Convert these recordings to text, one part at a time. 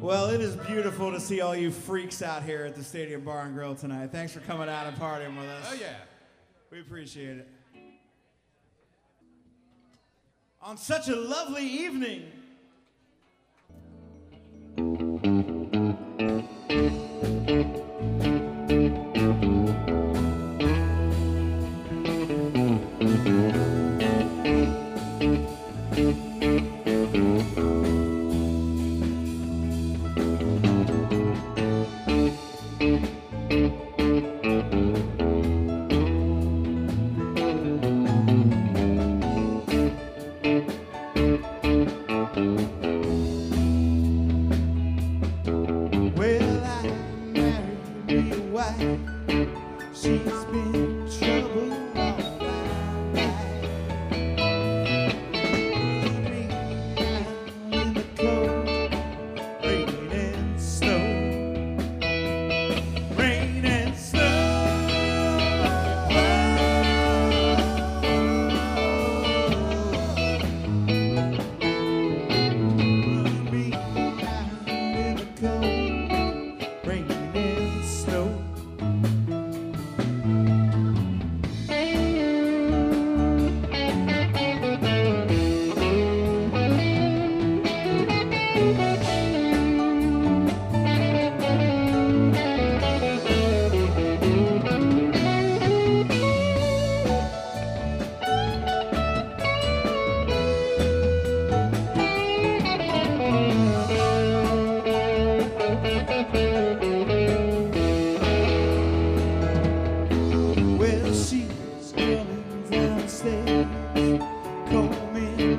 Well, it is beautiful to see all you freaks out here at the Stadium Bar and Grill tonight. Thanks for coming out and partying with us. Oh, yeah. We appreciate it. On such a lovely evening. Wife. She's been trouble all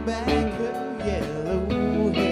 back her yellow hair.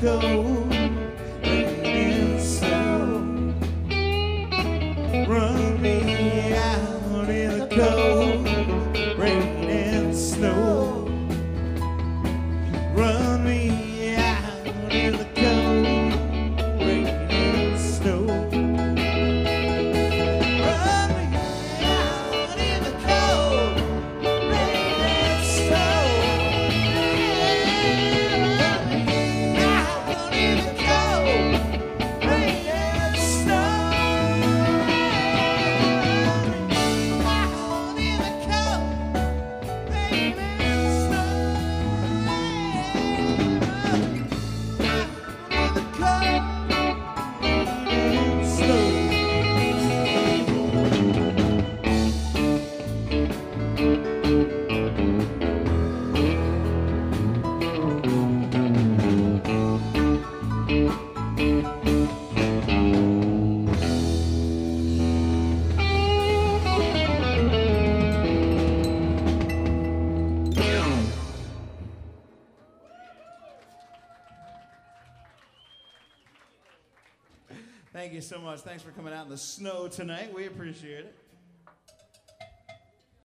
go. Thank you so much. Thanks for coming out in the snow tonight. We appreciate it.